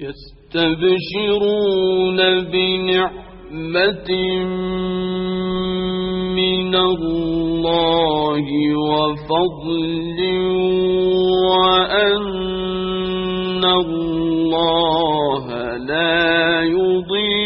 يستبشرون بنعمة من الله وفضل وأن الله لا يضيع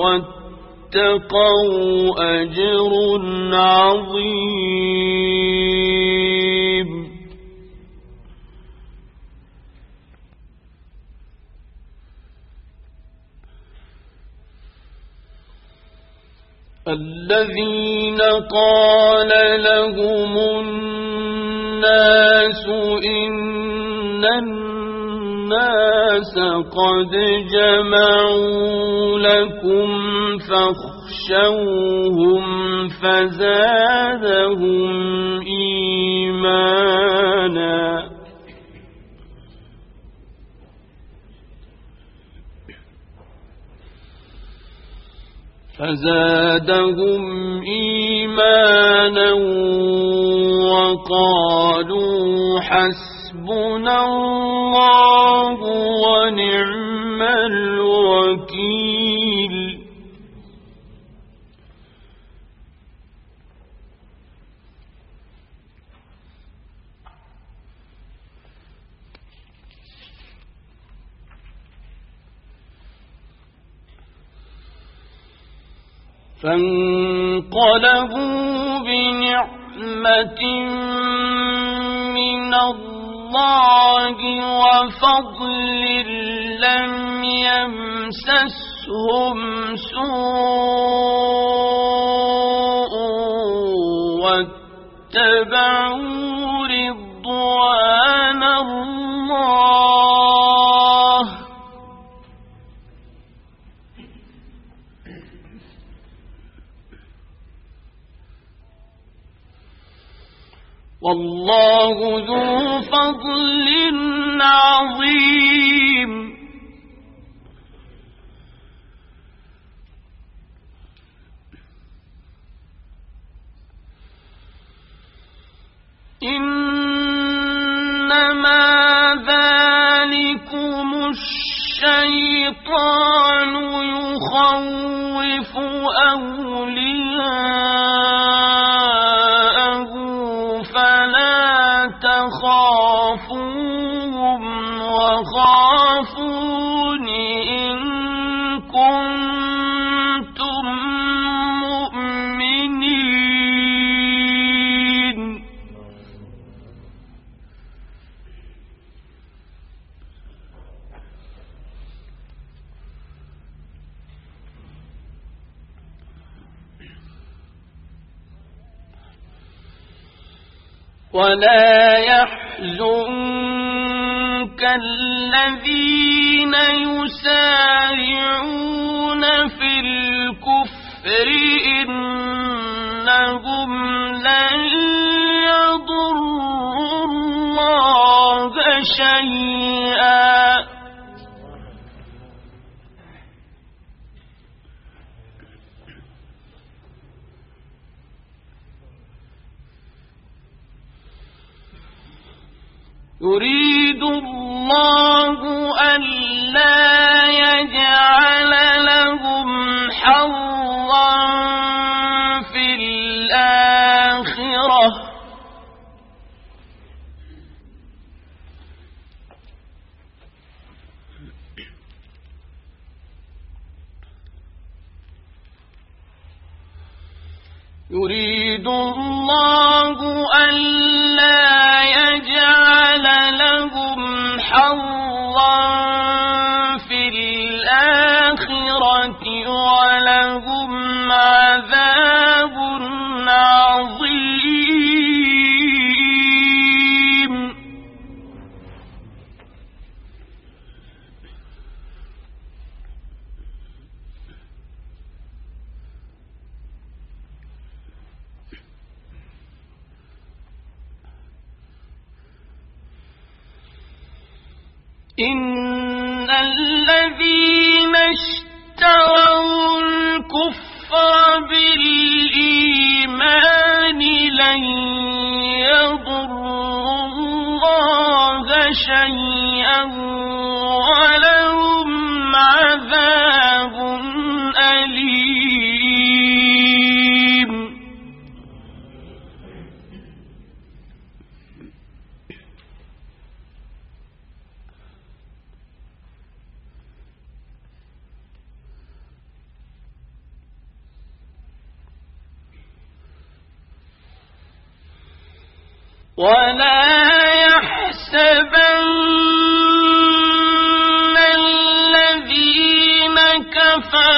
واتقوا أجر عظيم. الذين قال لهم الناس إن الناس قد جمعوا لكم فاخشوهم فزادهم إيمانا. فزادهم إيمانا وقالوا حسبنا الله ونعم الوكيل. فانقلبوا بنعمة من الله وفضل لم يمسسهم سوء. والله ذو فضل عظيم. إنما ذلكم الشيطان يخوف أولياءه فلا ولا يحزنك الذين يسارعون في الكفر إنهم لن يضروا الله شيئا. يريد الله ألا يجعل لهم حظا في الآخرة. يريد الله ألا شيئا ولهم عذاب أليم. ولا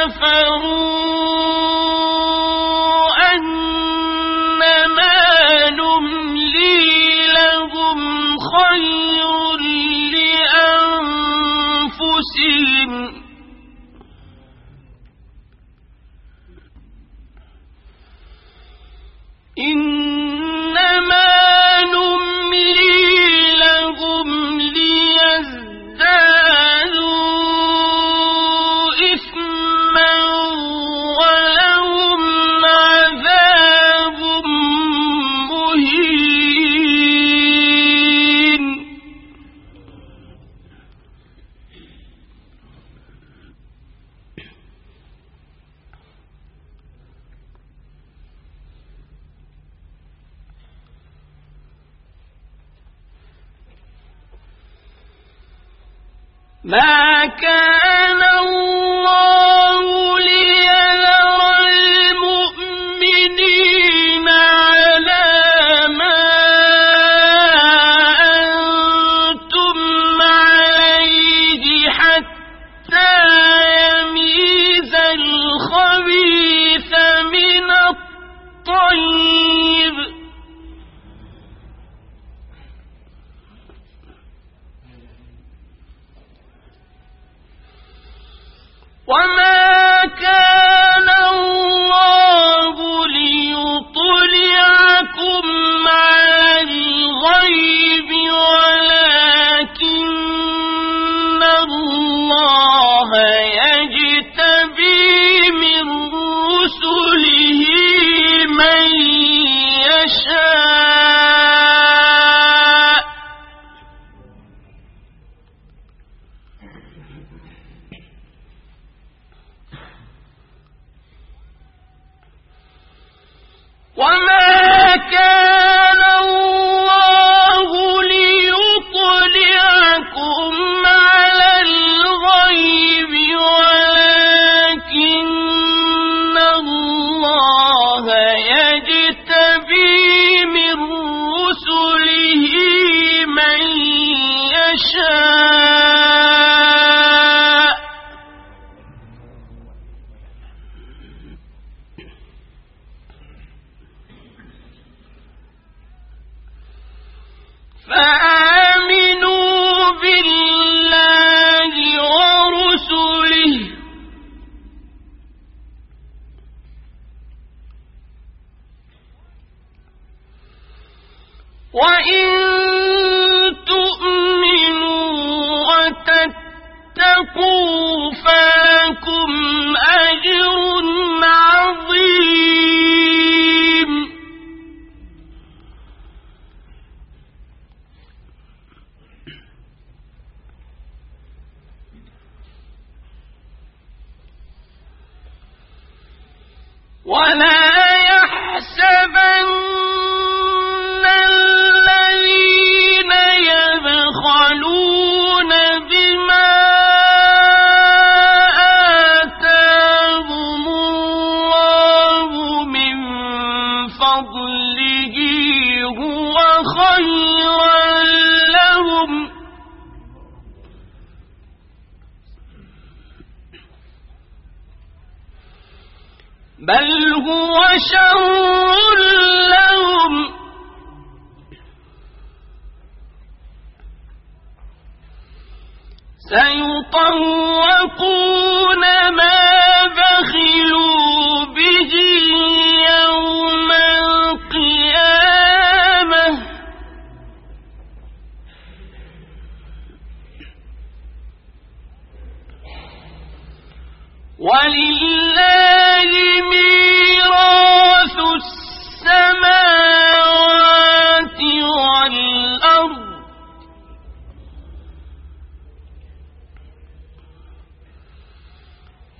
كفروا أنما نملي لهم خير لأنفسهم ما كان وإن تؤمنوا وتتقوا فلكم أجر عظيم. ولا يحسبن بل هو شر لهم. سيطوقون ما بخلوا به يوم القيامة. ولله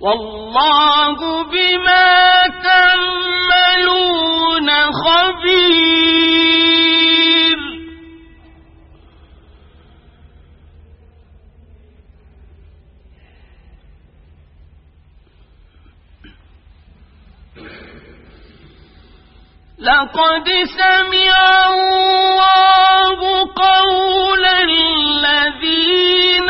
والله بما تعملون خبير. لقد سمع الله قول الذين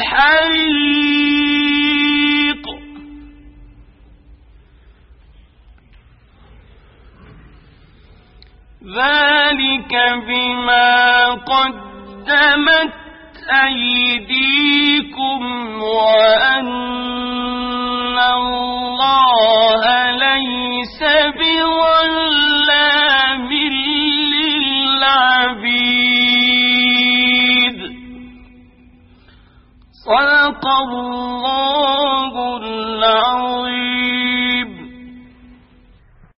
الحريق. ذلك بما قدمت أيديكم وأن الله ليس بظلام صدق الله العظيم.